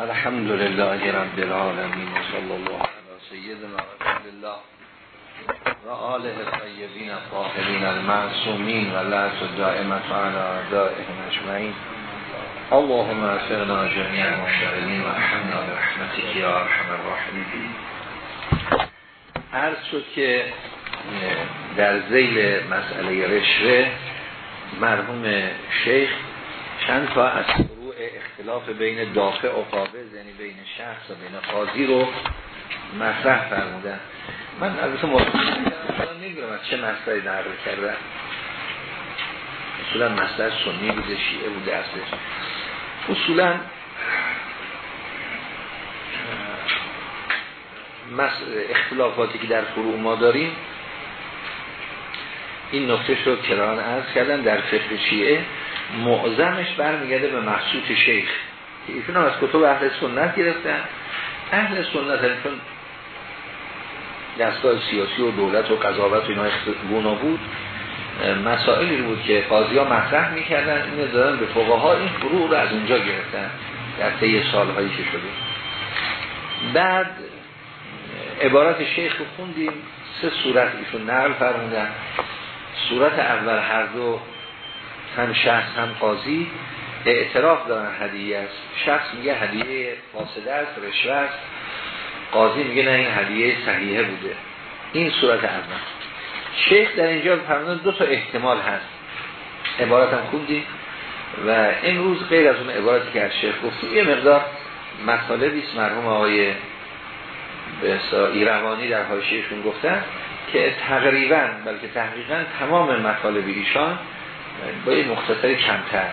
الحمد لله رب العالمين صلى الله على سيدنا رسول الله و آله الطیبین الطاهرین المعصومین و لعت دائمت على اعدائهم اجمعین. اللهم افرنا جميع المشتغلین و ارحمنا برحمتك یا ارحم الراحمین. عرض شد که در زیل مسئله رشوه مرحوم شیخ چند تا از اختلاف بین دافع و قابض یعنی بین شخص و بین قاضی رو مطرح فرمودن. من البته مطمئن نمی‌دونم از چه مسئله نقل کردن اصولا مسئله سنی بوده شیعه بوده اصلش اصولا اختلافاتی که در فروع ما داریم این نقطه شد کران عرض کردن در فقه شیعه. معظمش برمیگرده به مخصوص شیخ. ایشون هم از کتب اهل سنت گرفتن. اهل سنت هم چون دستگاه سیاسی و دولت و قضاوت و اینا گونا بود مسائلی بود که قاضی ها مطرح می‌کردن این دادن به فقها این فروع رو از اونجا گرفتن در طی سالهایی که شده. بعد عبارت شیخ رو خوندیم سه صورت ایشون نقل فرمودن. صورت اول هر دو هم شخص هم قاضی اعتراف دارن هدیه است. شخص میگه هدیه فاسده است رشوه است. قاضی میگه نه این هدیه صحیحه بوده. این صورت اول. شیخ در اینجا فرمودن دو تا احتمال هست. عبارت هم خوندی و امروز غیر از اون عبارتی که از شیخ گفتیم یه مقدار مطالبی است. مرحوم آقای ایروانی در حاشیهشون گفتن که تقریبا بلکه تحقیقا تمام مطالب ایشان با یه مختصری کمتر.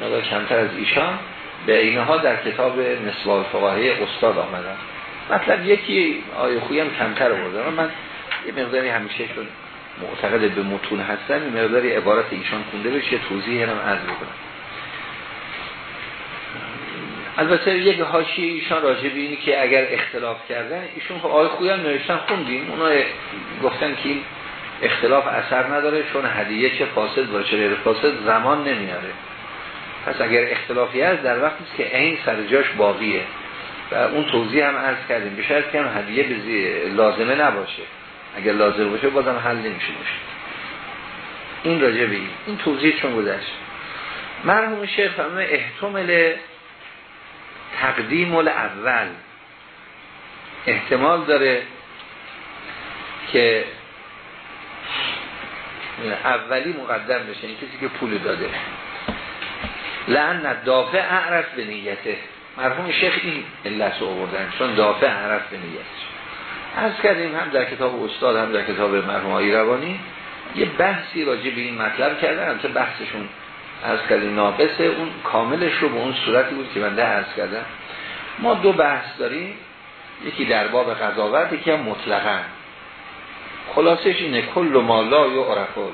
مقدار کمتر از ایشان. به اینها در کتاب نسوال فقاهی استاد آمدن مطلب یکی آیه خویم کمتر بردن من یه مقداری همیشه شد معتقد به متون هستن یه مقداری عبارت ایشان خونده بشه توضیح هم عرض بکنم. البته یک حاشیه ایشان راجع به اینی که اگر اختلاف کردن ایشون خب آیه خویم نوشتن خوندیم. اونا گفتن که اختلاف اثر نداره چون هدیه چه فاسد باشه غیر فاسد زمان نمیاره. پس اگر اختلافی هست در وقتی که این سر جاش باقیه و اون توضیح هم عرض کردیم به شرط که هدیه به لازمه نباشه. اگر لازم باشه بازم حل نمیشه. این راجع این. این توضیح چون گذشت. مرحوم شیخ فرمه احتمال تقدیم اول احتمال داره که اولی مقدم بشه این کسی که پول داده. لعن دافع اعرف به نیته. مرحوم شیخ این علت رو آوردن چون دافع اعرف به نیتش از کردیم هم در کتاب استاد هم در کتاب مرحوم های روانی. یه بحثی راجع به این مطلب کردن همچه بحثشون از کردیم ناقصه. اون کاملش رو به اون صورتی بود که بنده از کردم. ما دو بحث داریم. یکی در باب قضاوت یکی هم مطلقا. خلاصش اینه کل ما لا یعرفل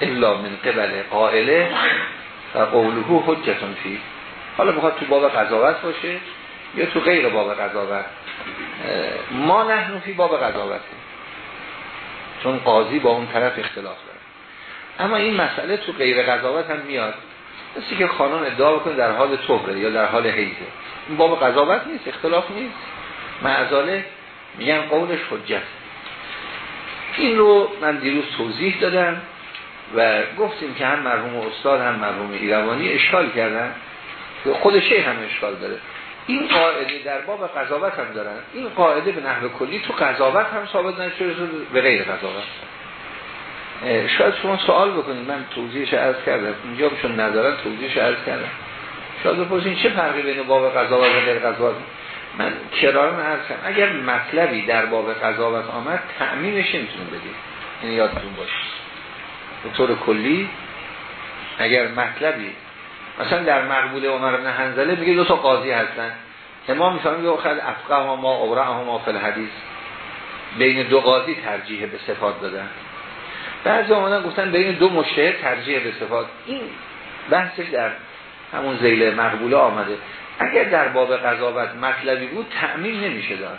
الا من قبل قائله و قوله حجتون فی. حالا بخواد تو باب قضاوت باشه یا تو غیر باب قضاوت. ما نحن فی باب قضاوت چون قاضی با اون طرف اختلاف داره. اما این مسئله تو غیر قضاوت هم میاد. مثل که خانان ادعا بکنه در حال طهره یا در حال حیزه. این باب قضاوت نیست اختلاف نیست. معذاله میگن قولش حجت. این رو من دیروز توضیح دادم و گفتیم که هم مرحوم استاد هم مرحوم ایروانی اشکال کردن که خود شیخ هم اشکال داره. این قاعده در باب قضاوت هم دارن. این قاعده به نحو کلی تو قضاوت هم ثابت نشده به غیر قضاوت. شاید شما سوال بکنید. من توضیحش عرض کردم. اینجا چون ندارن توضیحش عرض کردم. شاید بپرسین چه فرقی بین باب قضاوت و غیر قضاوت؟ من کرارم عرض کردم. اگر مطلبی در باب قضاوت آمد تعمیمش نمی‌تونیم بدید این یادتون باشه. به طور کلی اگر مطلبی مثلا در مقبول عمر بن حنظله میگه دو تا قاضی هستن. امام می‌فهمه میگه خیلی افقه ما اوره ما فل حدیث بین دو قاضی ترجیح به صفات دادن. بعضی آمدن گفتن بین دو مشتهد ترجیح به صفات. این بحثش در همون زیل مقبوله آمده. اگر در باب قضاوت مطلبی بود تعمیم نمیشه داد.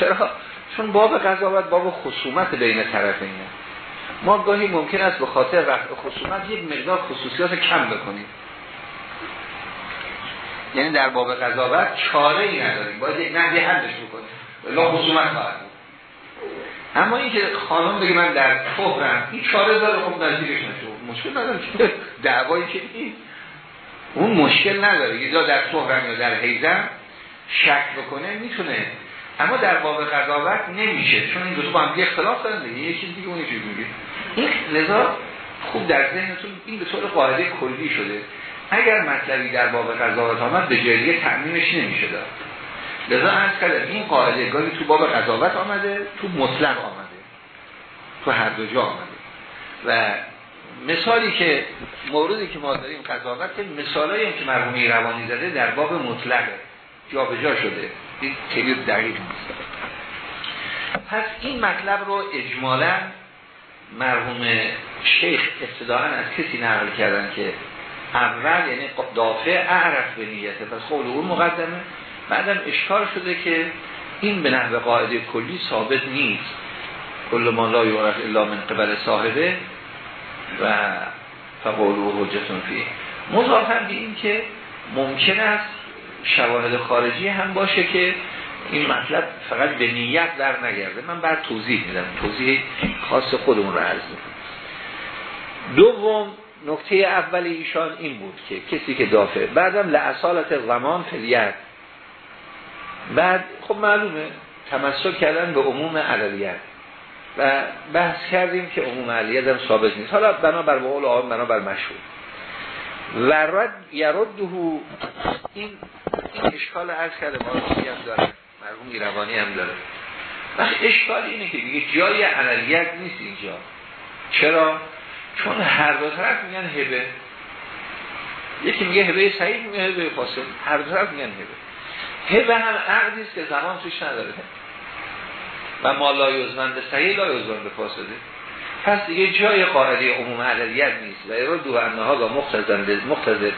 چرا؟ چون باب قضاوت باب خصومت بین طرفینه ما گاهی ممکن است به خاطر رفع خصومت یک مقدار خصوصیات کم بکنیم. یعنی در باب قضاوت چاره ای نداریم. باید یک نهی حلش بکنیم. لا خصومت خواهد اما این که خانم بگه من در فهرم این چاره داره خب نزدیکش نشد مشکل نداره که. دعوایی که نیست. اون مشکل نداره. یه در فهرم یا در حیزم شک بکنه می‌تونه. اما در باب قضاوت نمیشه. چون این دو با هم اختلاف دارن دیگه. یه چیز دیگه اون چیز میگه. این لذا خوب در ذهنتون این به طور قاعده کلی شده. اگر مطلبی در باب قضاوت آمد به جریه تعمیمش نمیشه داد. لذا از کردم این قاعده گاهی تو باب قضاوت آمده تو مطلق آمده. تو هر دو جا آمده. و مثالی که موردی که ما داریم قضاوت مثالایی که مرحومی روانی زده در باب مطلقه. جا به جا شده. این خیلی دقیق نیست. پس این مطلب رو اجمالا مرحوم شیخ ابتداعا از کسی نقل کردن که اول یعنی دافع اعرف به نیته پس قول اون مقدمه. بعدم اشکال شده که این به نحو قاعده کلی ثابت نیست. کل ما لا یعرف الا من قبل صاحبه. و فقول و حجتون فیه. مضافن به این که ممکن است شواهد خارجی هم باشه که این مطلب فقط به نیت در نگرده. من بعد توضیح میدم. توضیح خاص خودمون رو عرض می‌کنم. دوم نکته اول ایشان این بود که کسی که دافع بعدم لعصالت زمان فلیت بعد خب معلومه تمسک کردن به عموم علیت و بحث کردیم که عموم علیت هم ثابت نیست. حالا بنابر قول آن بنابر مشهور. و رد یرده این این اشکال عرض کرده ما هم داره. مرحوم ایروانی هم داره. وقت اشکال اینه که دیگه جای علیت نیست اینجا. چرا؟ چون هر دو طرف میگن هبه. یکی میگه هبه صحیح میگه هبه فاصل هر دو طرف میگن هبه. هبه هم عقدی است که زمان توش نداره. و ما لا یزمن به صحیح لا یزمن به فاسده. پس دیگه جای قاعده عموم علیت نیست. و ایرو دو انها با مختزن مختزن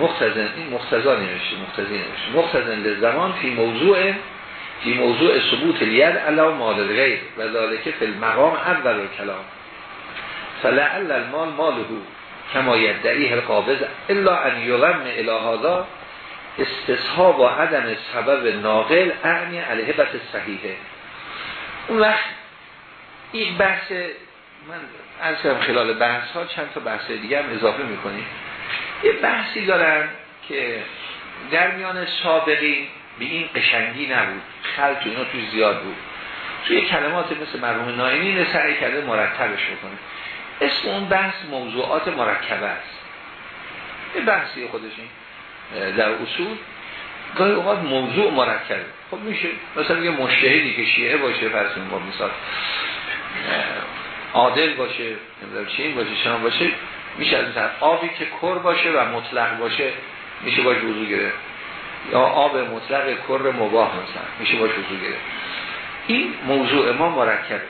مختزن این مختزا نمیشه مختزی نمیشه. مختزن لزمان فی موضوع فی موضوع ثبوت الید علا مال غیر و ذالکه فی المقام اول کلام فلعل المال ماله کما یدعیه القابض الا ان یغم الهادا استصحاب و عدم سبب ناقل اعنی علیه بس صحیحه. اون وقت این بحث من از خلال بحث ها چند تا بحث دیگه هم اضافه می‌کنیم یه بحثی دارن که در میان سابقی به این قشنگی نبود. خلط اینا توی زیاد بود. توی کلمات مثل مرحوم ناینی سعی کرده مرتبش بکنه. اسم اون بحث موضوعات مرکبه است. یه بحثی خودشین در اصول گاهی اوقات موضوع مرکبه. خب میشه. مثلا یه مشتهدی که شیعه باشه فرض با مثال عادل باشه نمی‌دونم چی باشه شما باشه میشه از مثلا آبی که کر باشه و مطلق باشه میشه باش وضو گرفت. یا آب مطلق کر مباه مثلا میشه باش وضو گرفت. این موضوع ما مرکبه.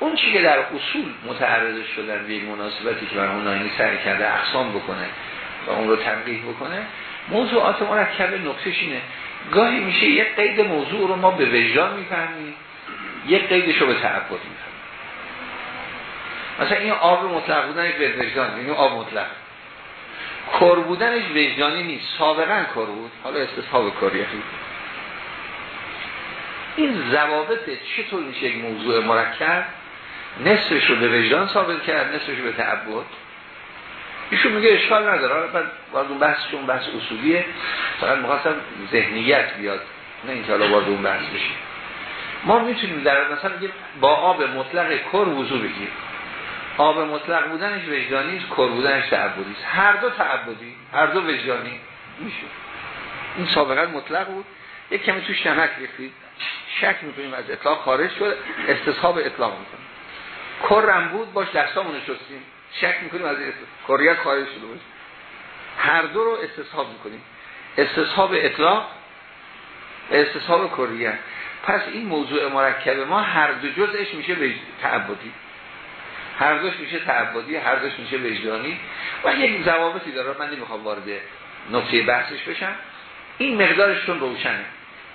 اون چی که در اصول متعرض شدن به یک مناسبتی که مرحوم ناینی سعی کرده اقسام بکنه و اون رو تنقیح بکنه موضوعات مرکب نقطش اینه. گاهی میشه یک قید موضوع رو ما به وجدان می‌فهمیم یک قیدش رو به تعبد می‌فهمیم. مثلا این آب مطلق بودنش به وجدان این آب مطلق. کر بودنش وجدانی نیست سابقا کر بود. حالا استصحاب کریه این ضوابط چطور میشه یک موضوع مرکب؟ نصفش رو به وجدان ثابت کرد نصفش رو به تعبد. ایشون میگه اشکال نداره. بعد وارد اون بحثشون بحث اصولیه. فقط می‌خواستم ذهنیت بیاد. نه اینکه حالا وارد اون بحث بشیم ما می‌تونیم در مثلا با آب مطلق کر وضو بگیر آب مطلق بودنش وجدانی است کر بودنش تعبدی است. هر دو تعبدی هر دو وجدانی میشه. این سابقا مطلق بود. یک کمی توش نمک ریختید. شک می‌کنیم از اطلاق خارج شد. استصحاب اطلاق می‌کنیم. کرم بود باش دستامونو شستیم. شک می‌کنیم از کریت خارج شده باشه هر دو رو استصحاب می‌کنیم. استصحاب اطلاق استصحاب کریت پس این موضوع مرکب ما هر دو جزش میشه تعبدی. هر دوش میشه تعبدی هر دوش میشه وجدانی. و یک ضوابطی داره. من نمی‌خوام وارد نقطه بحثش بشم. این مقدارشون روشنه.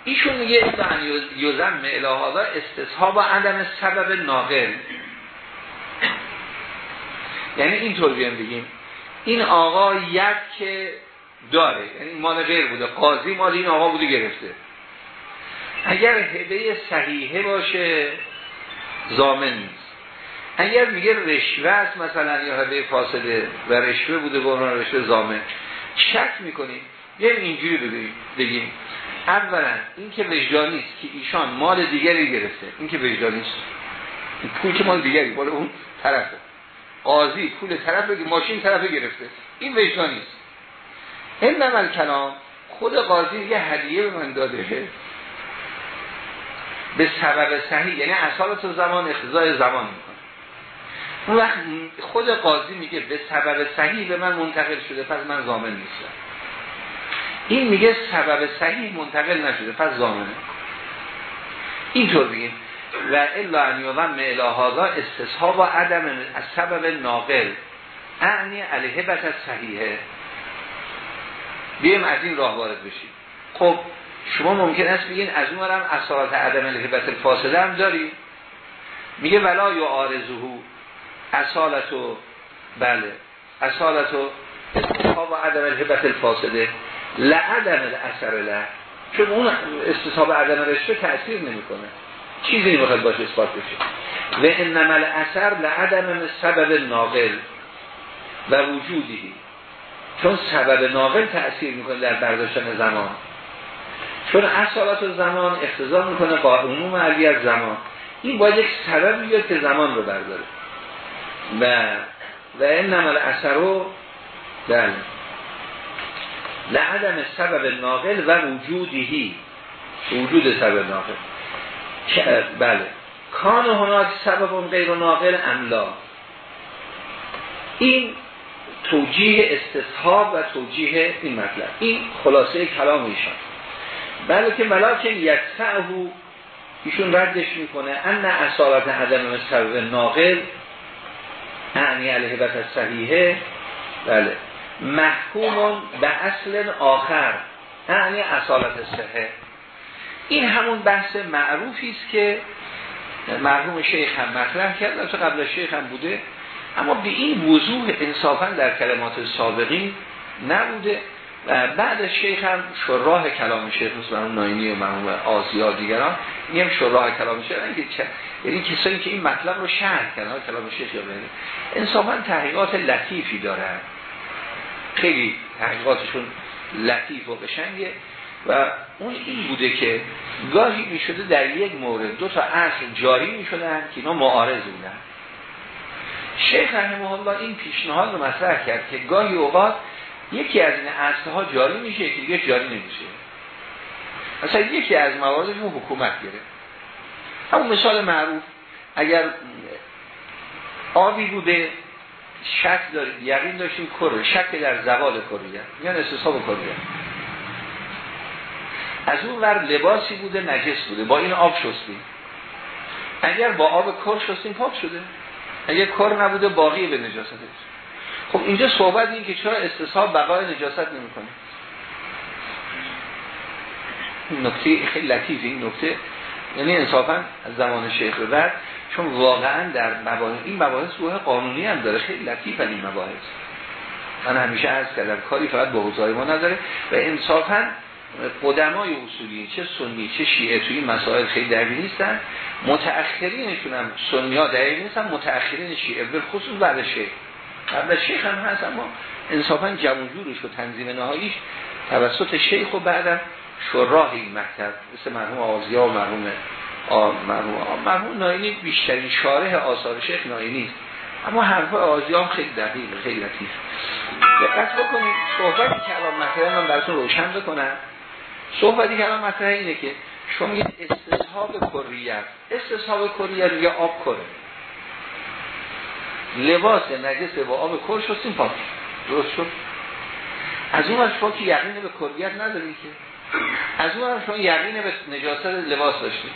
ایشون میگه یوزم الهادا استصحاب و عدم سبب ناقل. یعنی اینطور بیان بگیم. این آقا یک که داره یعنی مال غیر بوده قاضی مال این آقا بوده گرفته. اگر هبه صحیحه باشه زامن اگر میگه رشوه است مثلا یا هبه فاسده و رشوه بوده عنوان رشوه زامن شک می‌کنیم. یه اینجوری بگیم بگیم. اولا این که وجدانی است که ایشان مال دیگری گرفته. این که وجدانی است این پول که مال دیگری مال اون طرفه. قاضی پول طرف که ماشین طرف گرفته. این وجدانی است این نمال کلام خود قاضی یه هدیه به من داده. به سبب صحیح یعنی اصالت زمان اختزای زمان می‌کنه. اون وقت خود قاضی میگه به سبب صحیح به من منتقل شده پس من زامن نیستم. این میگه سبب صحیح منتقل نشده پس زامنه اینطور بگیم و الا ان یوم الهاذا استصحاب و عدم از سبب ناقل. اعنی علیه بس از صحیحه. بیم از این راه وارد بشیم. خب شما ممکن است بگین از اون هم اصالات عدم الهبت الفاصله هم داری میگه ولا یا آرزوهو اصالتو بله. اصالتو استصحاب و عدم الهبت الفاصله. لعدم الاثر له. چون اون استصحاب عدم رشته تأثیر نمی‌کنه. چیزی نمی‌خواد باشه اثبات بشه. و انما الاثر لعدم سبب ناقل و وجودی. چون سبب ناقل تأثیر می‌کنه در برداشتن زمان. چون اصالات زمان اختزام می‌کنه با عموم علی از زمان. این باید یک سبب بیاد که زمان رو برداره. و و این نمال اثر رو بله. لعدم سبب ناقل و وجودی. وجود سبب ناقل. بله. کان هناک سبب غیر ناقل املا. این توجیه استصحاب و توجیه این مطلب. این خلاصه کلام ایشان. بله که ملاکن یکسعهو ایشون ردش می‌کنه ان اصالت عدم سبب ناقل اعنی علیه بس صحیحه. بله. محکوم به اصل آخر اعنی اصالت صحه این همون بحث معروفی است که مرحوم شیخ هم مطرح کرد از قبل شیخ هم بوده اما به این وضوح انصافا در کلمات سابقین نبوده و بعد شیخ هم شراح کلام شیخ مثل ناینی و مرحوم آزیا دیگران این هم شراح کلام شیخ یعنی کسانی که این مطلب رو شرح کردن کلام شیخ یا انصافا تحقیقات لطیفی دارن. خیلی تحقیقاتشون لطیف و قشنگه. و اون این بوده که گاهی می شده در یک مورد دو تا اصل جاری می شدن که اینا معارض بودن. شیخ رحمه الله این پیشنهاد رو مطرح کرد که گاهی اوقات یکی از این اصلها جاری میشه یکی دیگه جاری نمیشه. مثلا یکی از مواردشون حکومت گرفت. همون مثال معروف اگر آبی بوده شک دارید یقین داشتیم کره شک در زوال کره. میان استصحاب کره. از اون ور لباسی بوده نجس بوده. با این آب شستیم. اگر با آب کر شستیم پاک شده. اگر کر نبوده باقی به نجاستش خب اینجا صحبت این که چرا استصحاب بقای نجاست نمی‌کنه. نکته خیلی لطیف این نکته یعنی انصافا از زمان شیخ به بعد چون واقعا در مباحث این مباحث روح قانونی هم داره. خیلی لطیف این مباحث. من همیشه عرض کردم کاری فقط با حوزه ما نداره و انصافا قدمای اصولی چه سنی چه شیعه توی این مسائل خیلی دقیق نیستن. متأخرینشون هم سنی ها دقیق نیستن متأخرین شیعه به خصوص بعد شیخ. قبل شیخ هم هست اما انصافا جمع و تنظیم نهاییش توسط شیخ و بعدم شراح این مکتب مثل مرحوم آزیا و مرحوم مرحوم مرحوم ناینی بیشترین شارح آثار شیخ ناینی است. اما حرف آزیا خیلی دقیق خیلی لطیف. دقت بکنید صحبتی که الان مثلا من براتون روشن بکنم. صحبتی که الان مطرح اینه که شما میگید استصحاب کریت استصحاب کریت یا آب کره. لباس نجس با آب کر شستیم پاک. درست شد؟ از اون از که یقین به کریت ندارید که. از اون از شما یقین به نجاست لباس داشتید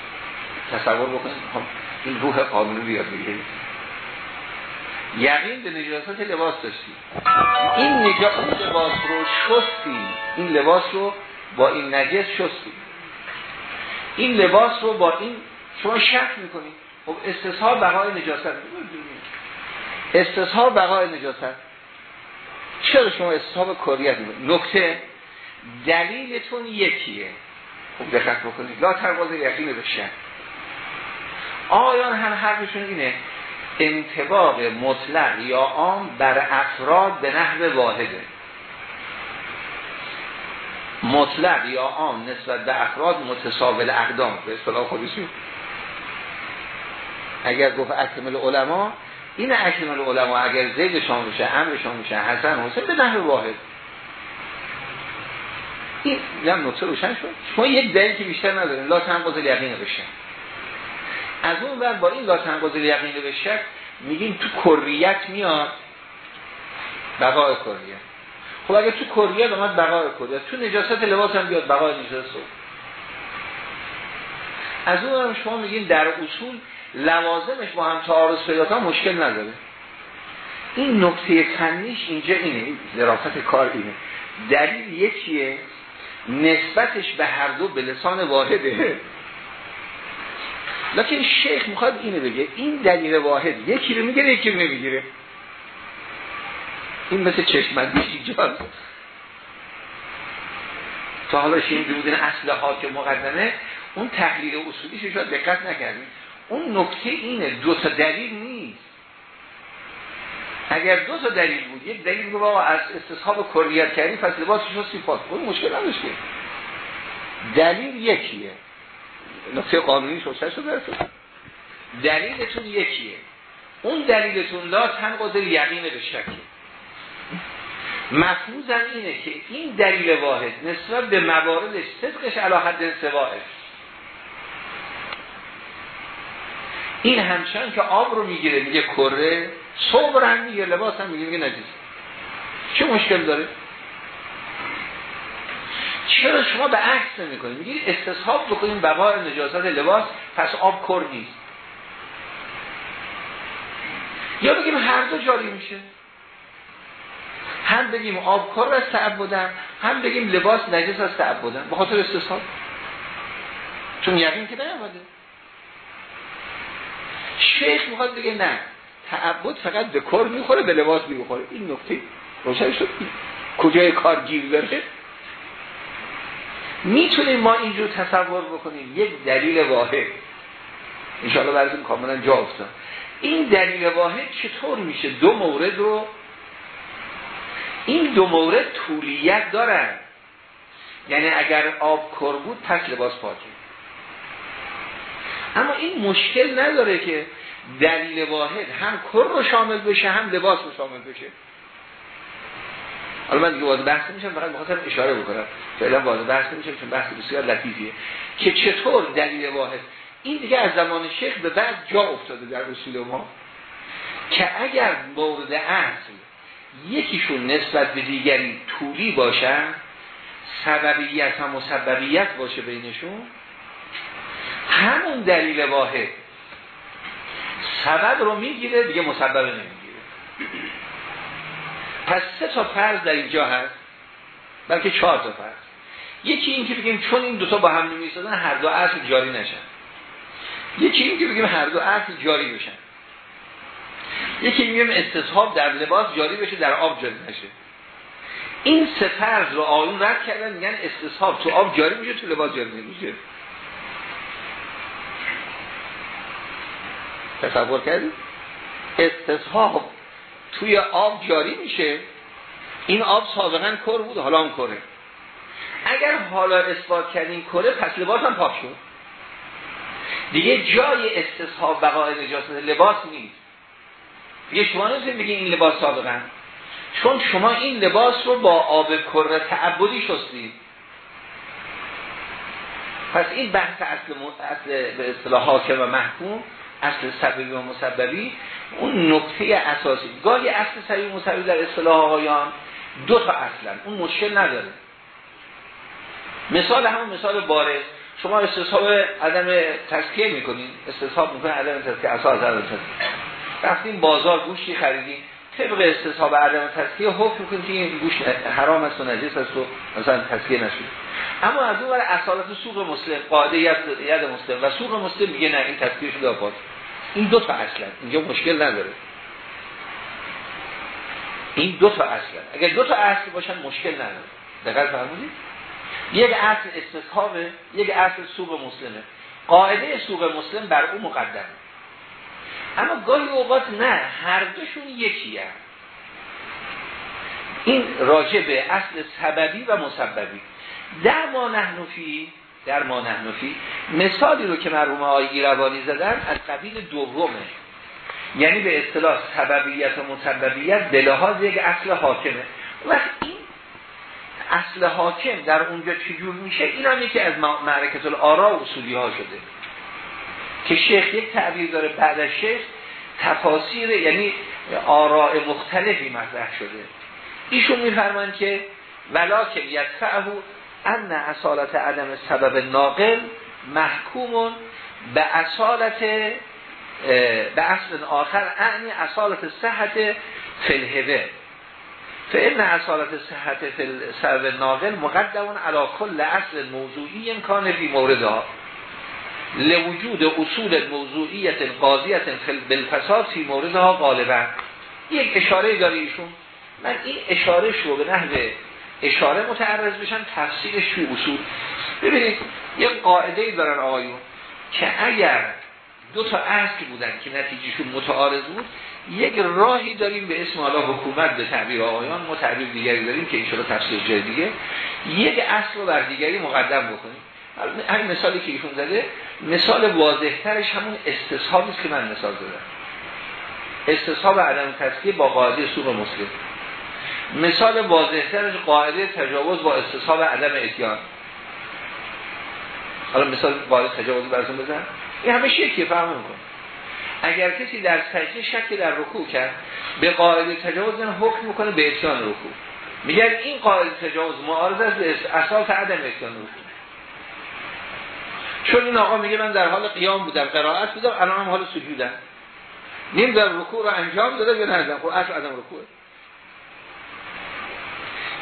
تصور بکنید خب، این روح قانونی بیاد بگیرید یقین به نجاست لباس داشتید این نجاست لباس رو شستی این لباس رو با این نجس شستی این لباس رو با این شما شک می‌کنید. خب استصحاب بقای نجاست. استصحاب بقای نجاست. چرا شما استصحاب کریت نکته دلیلتون یکیه. خوب دقت بکنید. لا ترواز یقین بشه آیان هم حرفشون اینه انتباق مطلق یا عام بر افراد به نحو واحده. مطلق یا عام نسبت به افراد متساول اقدام. به اصطلاح خودشون اگر گفت اکمل علما این اکمل علما اگر زیدشان بشه امرشان بشه حسن حسین به نحو واحد. این هم نقطه روشن شد. شما یک دلیل که بیشتر نداریم لا تنقض الیقین بالشک. از اون بعد با این لا تنقض الیقین بالشک میگیم تو کریت میاد. بقای کریت. خب اگه تو کریت اومد بقای کریت تو نجاست لباس هم بیاد بقای نجاست از اون هم شما میگین در اصول لوازمش با هم تعارض پیدا مشکل نداره. این نکته فنیش اینجا اینه. ظرافت کار اینه. دلیل یکیه نسبتش به هر دو به لسان واحده. لکن شیخ می‌خواد اینو بگه. این دلیل واحد. یکی رو می‌گیره یکی رو نمی‌گیره. این مثل چشمندیش اینجا تا حالا شین بودن اصل حاکم مقدمه اون تحلیل اصولیش شاید دقت نکردیم. اون نکته اینه دو تا دلیل نیست. اگر دو تا دلیل بود یک دلیل بود از استصحاب کلیت کردی پس لباسش رو صفات. اون مشکل نداشت دلیل یکیه. نکته قانونی شوشه شده دلیلتون یکیه. اون دلیلتون لا تنقض یقین به شکل. مفهوزم اینه که این دلیل واحد نسبت به مواردش صدقش علا حد سواهش این همچنان که آب رو می‌گیره میگه کره صبر هم میگه لباس هم میگه میگه نجیز چه مشکل داره؟ چرا شما به عکس نمی میگید استصحاب بکنیم بقای نجاست لباس پس آب کر نیست. یا بگیم هر دو جاری میشه؟ هم بگیم آب کر از تعب بودن هم بگیم لباس نجس از تعب بودن به خاطر استصحاب چون یقین که نیامده. شیخ می‌خواد بگه نه تعبد فقط به کر می‌خوره به لباس می‌خوره. این نکته روشن شد. کجای کار گیر داره؟ می‌تونیم ما اینجور تصور بکنیم. یک دلیل واحد. انشاءالله براتون کاملا جا افتاد. این دلیل واحد چطور میشه؟ دو مورد رو این دو مورد طولیت دارن. یعنی اگر آب کر بود پس لباس پاکه اما این مشکل نداره که دلیل واحد هم کر رو شامل بشه هم لباس رو شامل بشه. حالا من دیگه وارد بحث میشم فقط بخاطر اشاره بکنم. فعلا وارد بحث میشم چون بحث بسیار لطیفیه. که چطور دلیل واحد؟ این دیگه از زمان شیخ به بعد جا افتاده در اصول ما. که اگر مورد اصل یکیشون نسبت به دیگری طولی باشن سببیت و مسببیت باشه بینشون. همون دلیل واحد. سبب رو می‌گیره دیگه مسبب نمی‌گیره. پس سه تا فرض در اینجا هست بلکه چهار تا فرض. یکی این که بگیم چون این دوتا با هم نمیستادن هر دو اصل جاری نشن. یکی این که بگیم هر دو اصل جاری بشن. یکی میگیم استصحاب در لباس جاری بشه در آب جاری نشه. این سه رو آیون رد کردن میگن استصحاب تو آب جاری میشه تو لباس جاری نمیشه. تصور کردید استصحاب توی آب جاری میشه. این آب سابقا کر بود حالا هم کره. اگر حالا اثبات کردیم کره پس لباس هم پاک شد. دیگه جای استصحاب بقای نجاست لباس نیست. دیگه شما نمی‌تونید بگید این لباس سابقا چون شما این لباس رو با آب کره تعبدی شستید. پس این بحث اصل, اصل به اصطلاح حاکم و محکوم اصل سببی و مسببی اون نکته اساسی. گاهی اصل سببی و مسببی در اصطلاح آقایان دو تا اصلا اون مشکل نداره. مثال همون مثال بارز. شما استصحاب عدم تسکیه می‌کنین. استصحاب می‌کنین عدم تسکیه اساس عدم تسکیه رفتیم بازار گوشتی خریدیم. طبق استصحاب عدم تسکیه حکم می‌کنیم که این گوشت حرام است و نجس است و مثلا تسکیه نشده. اما از اون برای اصالت سوق مسلم قاعده ید مسلم. و سوق مسلم میگه نه این تسکیه شده آباد این دو تا اصلا اینجا مشکل نداره. این دو تا اصل اگر دو تا اصل باشن مشکل نداره. دقیق فرمودید؟ یک اصل استصحابه یک اصل سوق مسلمه. قاعده سوق مسلم بر او مقدم اما گاهی اوقات نه هر دوشون یکی هم. این راجع به اصل سببی و مسببی. در ما نحنفی در ما نحنفی مثالی رو که مرحوم آقای ایروانی زدن از قبیل دومه. یعنی به اصطلاح سببیت و مسببیت به لحاظ یک اصل حاکمه. وقت این اصل حاکم در اونجا چجور میشه؟ این هم یکی از معرکت الارا اصولی ها شده. که شیخ یک تعبیر داره بعد از شیخ تفاسیر یعنی آراء مختلفی مطرح شده. ایشون میفرمان که ولاکن یدفعه ان اصالت عدم سبب ناقل محکومون به اصالت به اصل آخر اعنی اصالت صحت فلهبه فإن اصالت صحت سبب ناقل مقدمون علا کل اصل موضوعی امکان فی موردها. لوجود اصول موضوعیت قاضیت بالفساد فی موردها غالبا. یک اشاره داره ایشون. من این اشاره شو به نحو اشاره متعرض بشن تفسیرش توی اصول. ببینید یک قاعده دارن آقایون که اگر دو تا اصل بودن که نتیجهشون متعارض بود یک راهی داریم به اسم حالا حکومت به تعبیر آقایان ما تعبیر دیگری داریم که این تفسیر جای دیگه. یک اصل رو بر دیگری مقدم بکنیم. همین مثالی که ایشون زده مثال واضحترش همون استصحابی است که من مثال زدم. استصحاب عدم تسکیه با قاعده سوق مسلم. مثال واضحترش قاعده تجاوز با استصحاب عدم اتیان. حالا مثال قاعده تجاوز براتون بزن این همه یکی فهم کن. اگر کسی در سجده شک در رکوع کرد به قاعده تجاوز حکم می‌کنه به اتیان رکوع. میگن این قاعده تجاوز معارض است به اساس عدم اتیان رکوع. چون این آقا میگه من در حال قیام بودم قرائت بودم الان هم حال سجودم. نیم در رکوع رو انجام داده یا نه؟ خب اصل عدم رکوع.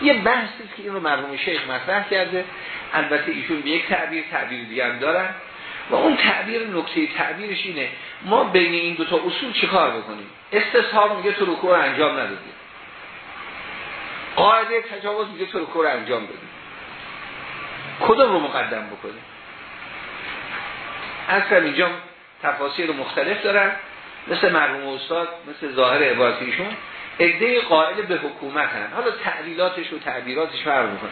یه بحثی که این رو مرحوم شیخ مطرح کرده البته ایشون به یک تعبیر تعبیر دیگه هم دارن. و اون تعبیر نکته تعبیرش اینه ما بین این دو تا اصول چیکار بکنیم؟ استصحاب میگه تو رکوع انجام ندادی. قاعده تجاوز میگه تو رکوع انجام بدی کدوم رو مقدم بکنیم؟ اصلا اینجا تفاصیل مختلف دارن. مثل مرحوم استاد مثل ظاهر عبارتیشون عده قائل به حکومت هن. حالا تعلیلاتش و تعبیراتش فرق می‌کنه.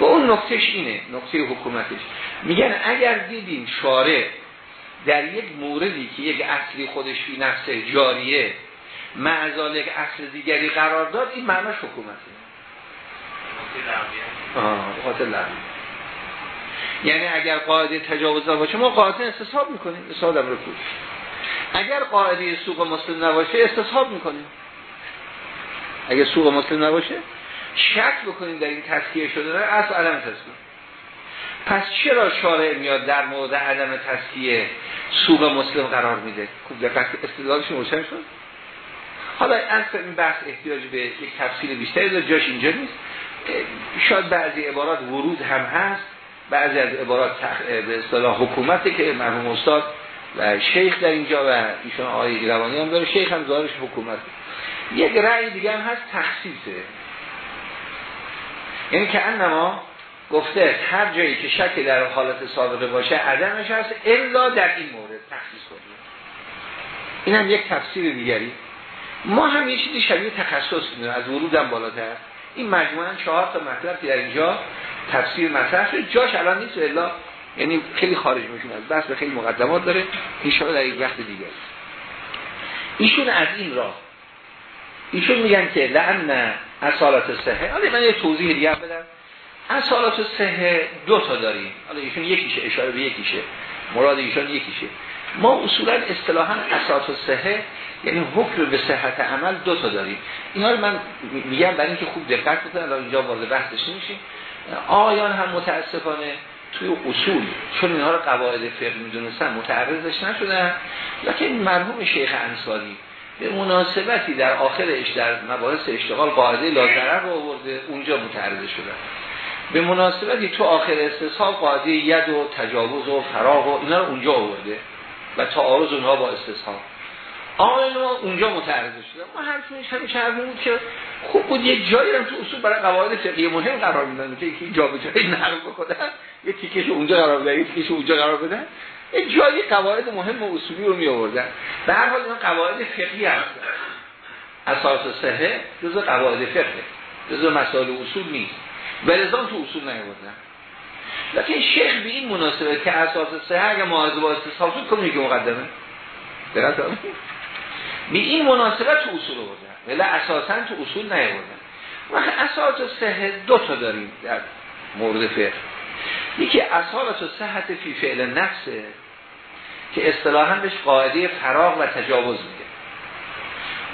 و اون نقطهش اینه نقطه حکومتش. میگن اگر دیدیم شارع در یک موردی که یک اصلی خودش فی نفسه جاریه معزال یک اصل دیگری قرار داد این معناش حکومته. آه یعنی اگر قاعده تجاوز باشه ما قاعده استصحاب می‌کنیم. مثال رو اگر قاعده سوق مسلم نباشه استصحاب می‌کنیم. اگر سوق مسلم نباشه شک بکنیم در این تسکیه شده نه از عدم تسکیه پس چرا شارع میاد در مورد عدم تسکیه سوق مسلم قرار میده؟ خوب دقت استدلالش روشن شد؟ حالا این بحث احتیاج به یک تفصیل بیشتری داره جاش اینجا نیست. شاید بعضی عبارات ورود هم هست. بعضی از عبارات تخ... به اصطلاح حکومتی که مرحوم استاد و شیخ در اینجا و ایشون آقای ایروانی هم داره. شیخ هم ظاهرش حکومت یک رأی دیگه هم هست تخصیصه. یعنی که انما گفته هر جایی که شک در حالت سابقه باشه عدمش هست الا در این مورد تخصیص کنیم. این هم یک تفسیر دیگری. ما هم یه چیزی شبیه تخصص از ورودم بالاتر. این مجموعا چهار تا مطلب در اینجا تفسیر مطرح شد. جاش الان نیست الا یعنی خیلی خارج میشون از بحث خیلی مقدمات داره. این در یک وقت دیگه. ایشون از این راه. ایشون میگن که لعن اصالت سهه حالا من یه توضیح دیگه بدم. اصالت سهه دو تا داریم. حالا ایشون یکیشه اشاره به یکیشه. مراد ایشون یکیشه. ما اصولا اصطلاحا اساس سهه یعنی حکم به صحت عمل دو تا داریم. اینا رو من میگم برای اینکه خوب دقت بکنید الان اینجا وارد بحثش نمیشیم. آیان هم متاسفانه توی اصول چون اینها رو قواعد فقه می‌دونستن متعرضش نشدن. لکن مرحوم شیخ انصاری به مناسبتی در آخرش در مباحث اشتغال قاعده لازره رو آورده اونجا متعرض شدن به مناسبتی تو آخر استصحاب قاعده ید و تجاوز و فراغ و اینا رو اونجا آورده و تعارض اونها با استصحاب آقایان ما اونجا متعرض شده. ما حرفش همیشه حرف بود که خوب بود یه جایی هم تو اصول برای قواعد فقهی مهم قرار میدن که یکی جا به جایی نقل بکنن یه تیکش اونجا قرار بدن یه تیکش اونجا قرار بدن یه جایی قواعد مهم و اصولی رو می آوردن به هر حال اینا قواعد فقهی هستن. اساس صحه جزء قواعد فقه جزء مسائل اصول نیست. ولذا تو اصول نیاوردن. لیکن شیخ به این مناسبه که اساس صحه اگه معاذ با استصحاب که مقدمه؟ درست به این مناسبت تو اصول آوردن ولی اساسا تو اصول نیاوردن. وقت اساس صحه دو تا داریم در مورد فقه. یکی اساس صحت فی فعل نفسه که اصطلاحا بهش قاعده فراغ و تجاوز میگه.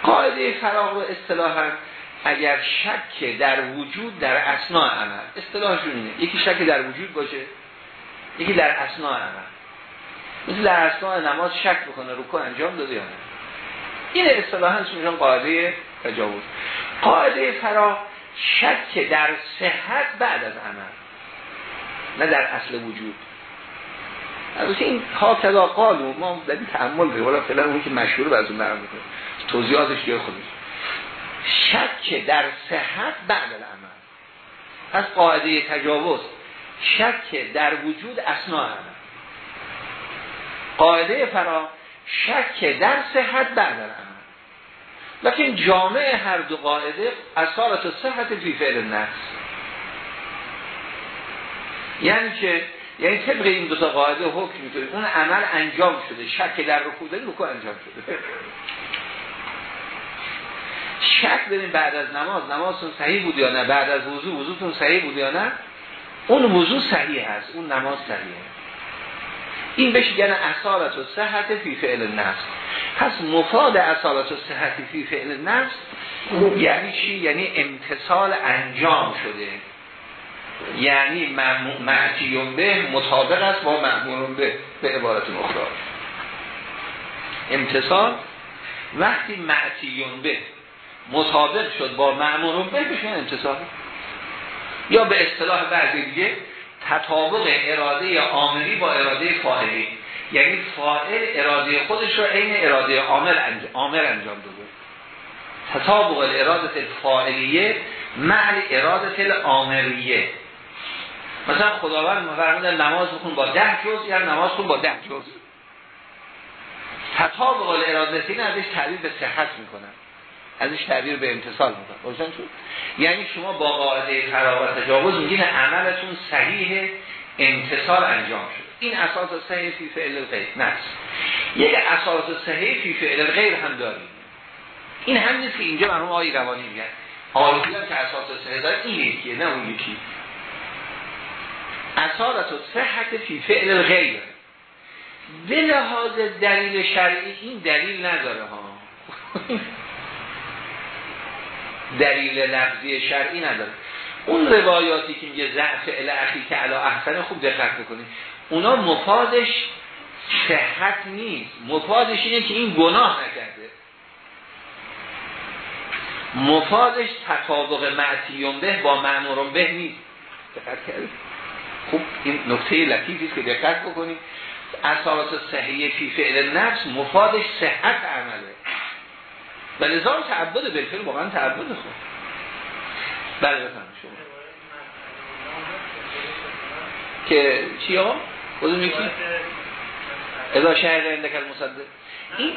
قاعده فراغ و اصطلاحا اگر شک در وجود در اسناع عمل اصطلاحشون اینه. یکی شک در وجود باشه یکی در اسناع عمل. مثل در اسناع نماز شک بکنه رکوع انجام داده یا نه. این اصطلاحا میشن قاعده تجاوز. قاعده فرا شک در صحت بعد از عمل نه در اصل وجود. البته این ها کذا قالو ما در تعمل به فعلا اون که مشهور از اون برام می‌کنه. توضیحاتش دیگه خودش. شک در صحت بعد العمل پس قاعده تجاوز شک در وجود اسنا عمل. قاعده فرا شک در صحت العمل لکن جامع هر دو قاعده اصالت و صحت فی فعل نفس یعنی که یعنی طبق این دو تا قاعده حکم می‌کنید اون عمل انجام شده. شک در رکوع داریم رکوع انجام شده. شک داریم بعد از نماز. نمازتون صحیح بود یا نه؟ بعد از وضو. وضوتون صحیح بود یا نه؟ اون وضو صحیح هست. اون نماز صحیحه این بهش یعنی اصالت و صحت فی فعل نفس پس مفاد اصالت و صحت فی فعل نفس یعنی چی؟ یعنی امتصال انجام شده. یعنی معتیون به مطابق است با معمولون به به عبارت مخرا امتصال وقتی معتیون به مطابق شد با معمولون به بشون امتصال. یا به اصطلاح بعضی دیگه تطابق اراده عاملی با اراده فاعلی. یعنی فاعل اراده خودش رو عین اراده عامل انجام, عامل انجام داده. تطابق اراده فاعلیه مع اراده العاملیه. مثلا خداوند مفرمودن نماز بخون با ده جز یا نماز کن با ده جز. تطابق اراده ازش تعبیر به صحت می‌کنن. ازش تعبیر به امتصال روشن شد؟ یعنی شما با قاعده قرار تجاوز میگین عملتون صحیح امتصال انجام شد. این اساس صحیح فی فعل الغیر. نفس یک اساس صحیح فی فعل الغیر هم داریم. این هم نیست که اینجا مرحوم آقای روانی میگن آقایی که اساس صحیح داره این یکیه نه اون یکی. اسارت و صحت فی فعل الغیر. به لحاظ دلیل شرعی این دلیل نداره ها. دلیل لفظی شرعی نداره. اون روایاتی که میگه ضعف الاخی که علا احسن خوب دقت بکنید. اونا مفادش صحت نیست. مفادش اینه که این گناه نکرده. مفادش تطابق معتیون به با معنورم به نیست. دقت کردید؟ خوب این نکته لطیفی که دقت بکنید. اصالات صحیه فی فعل نفس مفادش صحت عمله. و لذا تعبد بالفعل واقعا تعبد خود بله بفهم شما. که چی ها؟ بودون یکی؟ اذا شهر اندکل مصدق این؟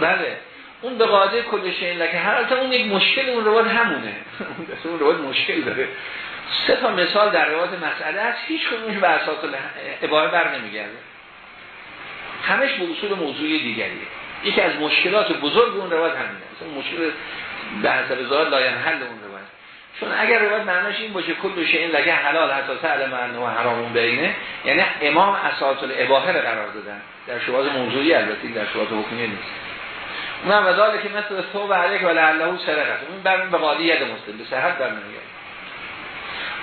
بله. اون به قاعده کل شین لکه هر اون یک مشکل اون روایت همونه. اون روایت مشکل داره. سه تا مثال در روایت مسئله هست هیچ کنونش به اساس عباره بر نمیگرده. همش به اصول موضوعی دیگریه. یکی از مشکلات بزرگ اون روایت همینه. مثلا مشکل به حسب ظاهر لاین حل اون روایت. چون اگر روایت معناش این باشه کل شین لکه حلال اساس علم و حرامون بینه یعنی امام اساس الاباهه رو قرار دادن. در شواز موضوعی البته در شواز حکمی نیست. اونم وزاله که مثل صوب علیک و لعله سرقت. اون برمون به قالی ید مسلم به صحت برنمیاد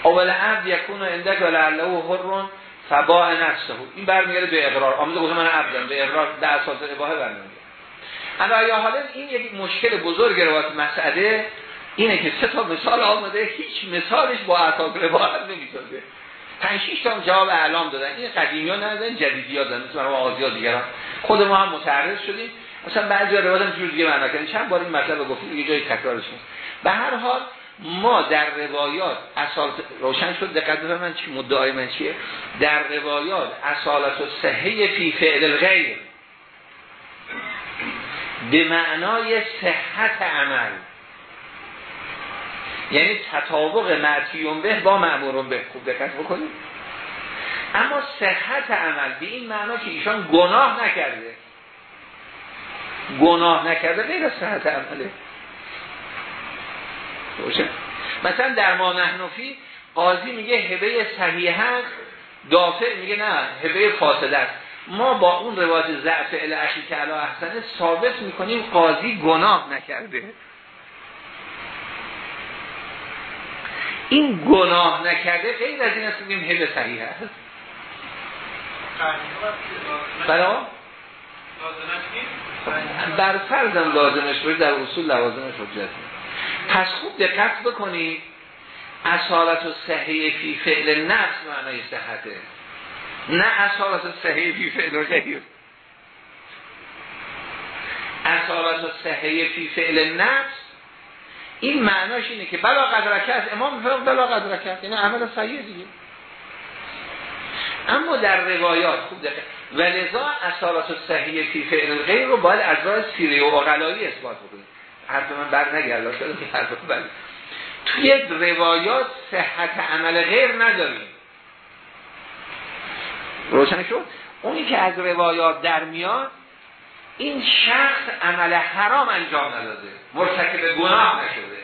اول عبد یکون اندک و لعله حرون فباع نفسه. این برمیگرده به اقرار. آمده گفت من عبدم. به اقرار در اساس اباحه برنمیاد اما یا حالا این یک مشکل بزرگ روایت مسئله اینه که سه تا مثال آمده. هیچ مثالش با اعتاب روایت نمی‌سازه پنج شیش تا جواب اعلام دادن. این قدیمی ها ندادن جدیدی ها دادن. مثل ها دیگران. خود ما هم متعرض شدیم. مثلا بعضی ها روایت هم جور دیگه معنا کردن. چند بار این مطلب گفتیم. یه جای تکرارش به هر حال ما در روایات اصالت روشن شد دقت من چی مدعای من چیه؟ در روایات اصالت و صحه فی فعل الغیر. به معنای صحت عمل. یعنی تطابق معتیون به با معمورون به. خوب دقت بکنید. اما صحت عمل به این معنا که ایشان گناه نکرده. گناه نکرده غیر صحت عمله. روشن مثلا در ما نحنفی قاضی میگه هبه صحیح هست دافع میگه نه هبه فاسده است. ما با اون روایت ضعف الاشی که علا احسنه ثابت می‌کنیم قاضی گناه نکرده. این گناه نکرده غیر از این است میگیم هبه صحیح هست برای بر فرضم لازمش باید در اصول لوازمش حجت پس خوب دقت بکنید اصالت و صحیح فی فعل نفس معنای صحته. نه اصالت و صحیح فی فعل غیر. اصالت و صحیح فی فعل نفس این معناش اینه که بلا قدرکت امام فرق بلا قدرکت یعنی عمل صحیح دیگه. اما در روایات خوب دقیق ولذا اصالات و صحیح فی فعل غیر رو باید از راه سیره و اقلایی اثبات بکنیم. حرف من بر نگرد شده توی روایات صحت عمل غیر نداریم. روشن شد؟ اونی که از روایات در میاد این شخص عمل حرام انجام نداده. مرتکب گناه نشده.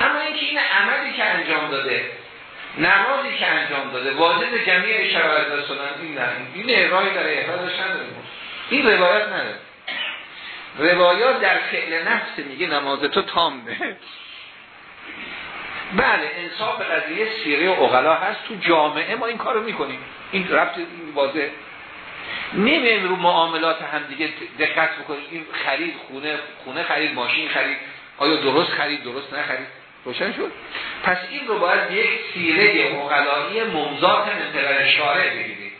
اما اینکه این عملی که انجام داده نمازی که انجام داده واجد جمعی شرایط سنن این نه. این ارائه در احرازش نداریم. این روایت نداره روایات در فعل نفس میگه نماز تو تام به بله انصاف قضیه سیره و اغلا هست. تو جامعه ما این کارو می‌کنیم. این ربط این واضح. نمیم رو معاملات هم دیگه دقت بکنیم. این خرید خونه خونه خرید ماشین خرید. آیا درست خرید درست نخرید؟ روشن شد؟ پس این رو باید یک سیره اغلایی ممزات مثل شارع بگیریم.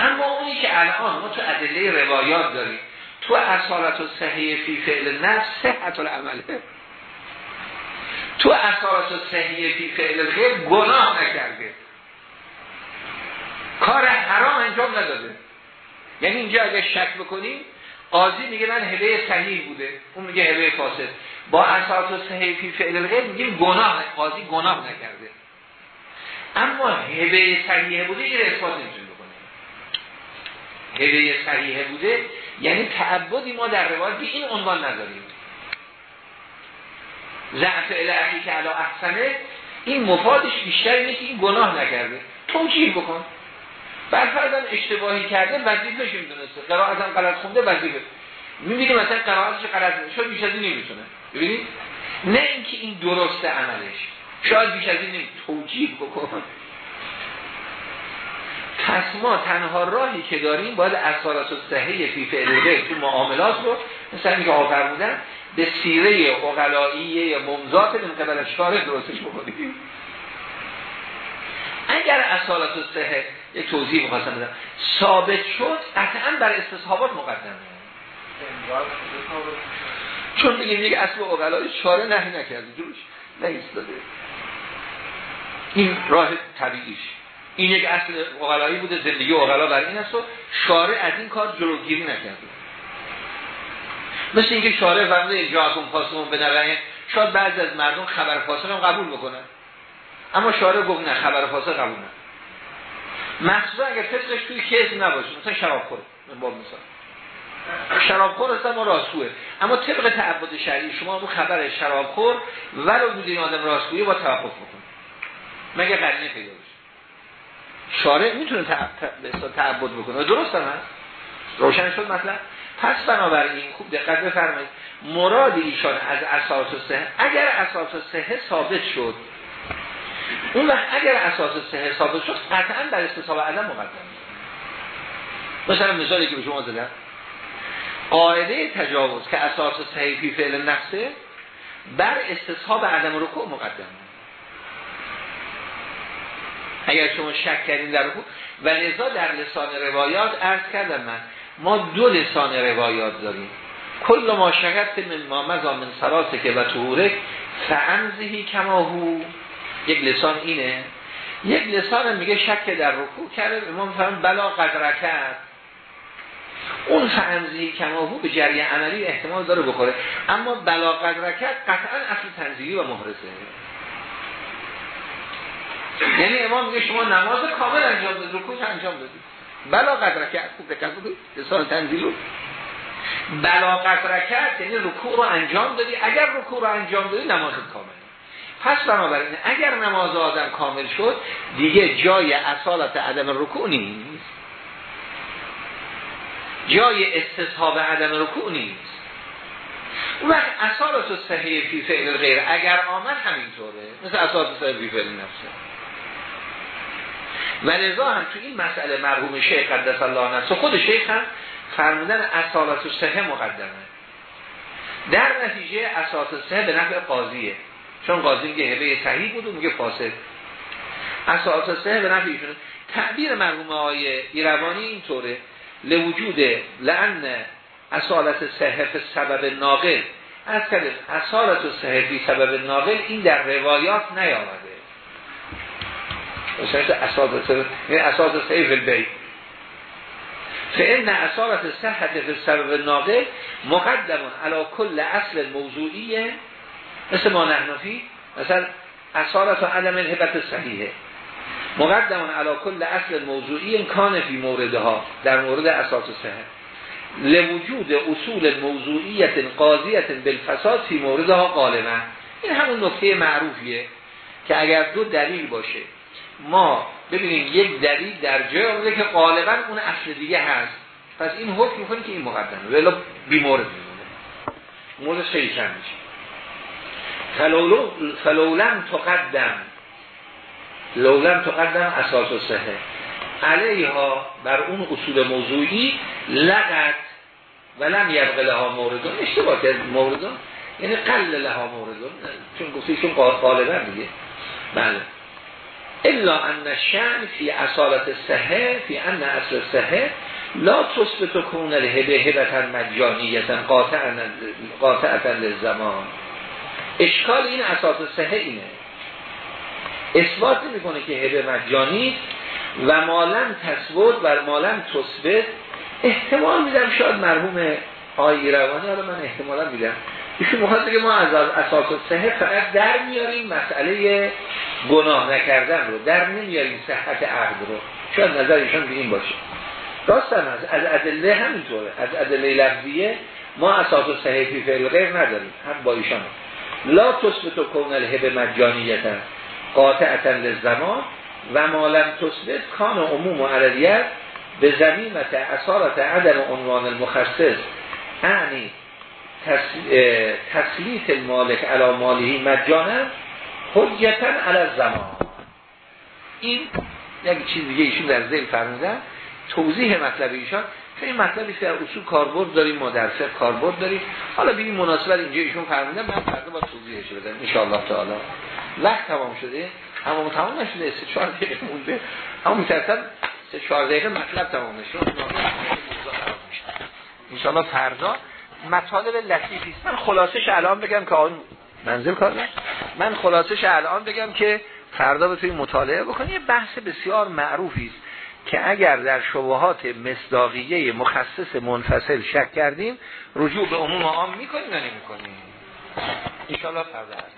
اما اونی که الان ما تو ادله روایات داریم تو اصالت و صحیح فی فعل نفس صحت العمله تو اصالت و صحیح فی فعل غیر گناه نکرده. کار حرام انجام نداده. یعنی اینجا اگه شک بکنیم قاضی میگه من هبه صحیح بوده. اون میگه هبه فاسد. با اصالت و صحیح فی فعل غیر میگیم گناه قاضی گناه نکرده. اما هبه صحیح بوده این اثبات نمی‌تونه هبه صحیحه بوده یعنی تعبدی ما در روایت به این عنوان نداریم. ضعف الهی که علا احسنه این مفادش بیشتر اینه که این گناه نکرده. توجیه بکن؟ برفردن اشتباهی کرده وظیفه‌ش می‌دونسته. قرائت هم غلط خونده وظیفه می‌بینی مثلا قرائتش غلط شد بیش از این نمی‌تونه. ببینید نه اینکه این درسته عملش. شاید بیش از این توجیه بکن. پس ما تنها راهی که داریم باید اثارات و صحیح فی فعل تو معاملات رو مثلا اینکه بودن به سیره اقلائیه ممزات من قبل شارع درستش بکنیم. اگر اصالت و صحه یه توضیح می‌خواستم بدم. ثابت شد قطعا بر استصحابات مقدمه. چون میگیم یک اصل اقلایی شارع نهی نکرده جوش داده این راه طبیعیش. این یک اصل اغلایی بوده زندگی اغلا بر این است و شارع از این کار جلوگیری نکرده. مثل اینکه شارع فرموده جاکم فاسمون به نبعین شاید بعضی از مردم خبر فاسق هم قبول بکنن. اما شارع گفت نه خبر فاسق قبول نه. مخصوصا اگر فطرش توی کیس نباشه مثلا شرابخور من با مثال. شرابخور هست ما راستوه. اما طبق تعبد شرعی شما رو خبر شرابخور ولو بودین آدم راستگویی با توقف بکن. مگه قرینه پیدا شارع می‌تونه تعبد بکنه. درست هم هست؟ روشن شد مثلا پس بنابراین خوب دقت بفرمایید. مراد ایشان از اساس صحه اگر اساس صحه ثابت شد اون وقت اگر اساس صحه ثابت شد قطعا در استصحاب عدم مقدم مثلا مثالی که به شما زدم. قاعده تجاوز که اساس صحیح فعل نفسه بر استصحاب عدم رکوع مقدم اگر شما شک کردین در رکوع و لذا در لسان روایات عرض کردم من. ما دو لسان روایات داریم. کل ما شکت من ما مزا من که و طهورک فعنزهی کماهو یک لسان اینه. یک لسان میگه شک در رکوع کرده. امام فرمان بلا قدرکت اون فعنزهی کماهو به جریه عملی احتمال داره بخوره. اما بلا قدرکت قطعا اصل تنزیلی و محرسه یعنی امام میگه شما نماز کامل انجام دادید رکوع انجام دادید. بلا قدرکت خوب دقت بود لسان تنزیلو بلا قدرکت یعنی رکوع رو انجام دادی. اگر رکوع رو انجام دادی نماز کامل. پس بنابراین اگر نماز آدم کامل شد دیگه جای اصالت عدم رکوع نیست. جای استصحاب عدم رکوع نیست. اون وقت اصالت صحیح فی فعل غیر اگر آمد همینطوره. مثل اصالت صحیح فی فعل نفسه. و لذا هم تو این مسئله مرحوم شیخ قدس الله نفسه خود شیخ هم فرمودن اصالت صحه مقدمه. در نتیجه اساس صحه به نفع قاضیه. چون قاضی میگه هبه صحیح بود و میگه فاسد. اساس صحه به نفع ایشونه تعبیر مرحوم آقای ایروانی اینطوره. لوجود لعن اصالت صحه سبب ناقل. از کلم اصالت صحه سبب ناقل این در روایات نیامده مثلا اساس یعنی اساس صحیح البیت. فإن اصالت صحت فی سبب ناقل مقدم علی کل اصل موضوعیه مثل ما نحنفی مثلا اصالت و عدم الهبت صحیحه مقدم علی کل اصل موضوعی کان فی موردها در مورد اساس صحت لوجود اصول موضوعیت قاضیت بالفساد فی موردها غالبا. این همون نکته معروفیه که اگر دو دلیل باشه ما ببینیم یک دلیل در جای آمده که غالبا اون اصل دیگه هست. پس این حکم می‌کنه که این مقدمه. ولی بی مورد میمونه. مورد خیلی کم میشه. فلولم تقدم. لولم تقدم اساس و صحه. علیها بر اون اصول موضوعی لغت ولم یبقه لها موردون. اشتباه کرد موردون. یعنی قل لها موردون. چون گفتیشون غالبا دیگه. بله. الا ان شن فی اصالت صحه فی ان اصل صحه لا تثبت کون الهبه هبتا مجانیتا قاطعتا للزمان. اشکال این اساس صحه اینه. اثبات می‌کنه که هبه مجانی و مالم تثبت و مالم تثبت. احتمال میدم شاید مرحوم آقای روانی حالا من احتمالا میدم. ایشون می‌خواد که ما از اساس صحه فقط در میاریم مسئله گناه نکردن رو در نمیاریم صحت عقد رو. شاید نظر ایشان به این باشه. راستن از از ادله همینطوره. از ادله لفظیه ما اساس صحیحی فعل غیر نداریم. هم با ایشان. لا تثبت کون الهبه مجانیتا قاطعتا للزمان و ما لم تثبت کان عموم و علیت به زمینت اصالت عدم عنوان المخصص. یعنی تسلیت المالک علی مالی مجانا حجتا علی زمان این یک چیز دیگه ایشون در ذهن فرمودن توضیح مطلب ایشان. که این مطلبی که در اصول کاربرد داریم ما در فقه کاربرد داریم. حالا ببین مناسبت اینجا ایشون فرمودن من فردا با توضیحش بدم ان الله تعالی. وقت تمام شده؟ اما تمام نشده. سه چهار دقیقه مونده. اما میترسم سه چهار دقیقه مطلب تمام نشه ان الله فردا. مطالب لطیفی. است من خلاصش الان بگم که آن منزل کار من خلاصش الان بگم که فردا بتونید مطالعه بکنید یه بحث بسیار معروفی است که اگر در شبهات مصداقیه مخصص منفصل شک کردیم رجوع به عموم عام می‌کنیم یا نمی‌کنیم؟ ان فردا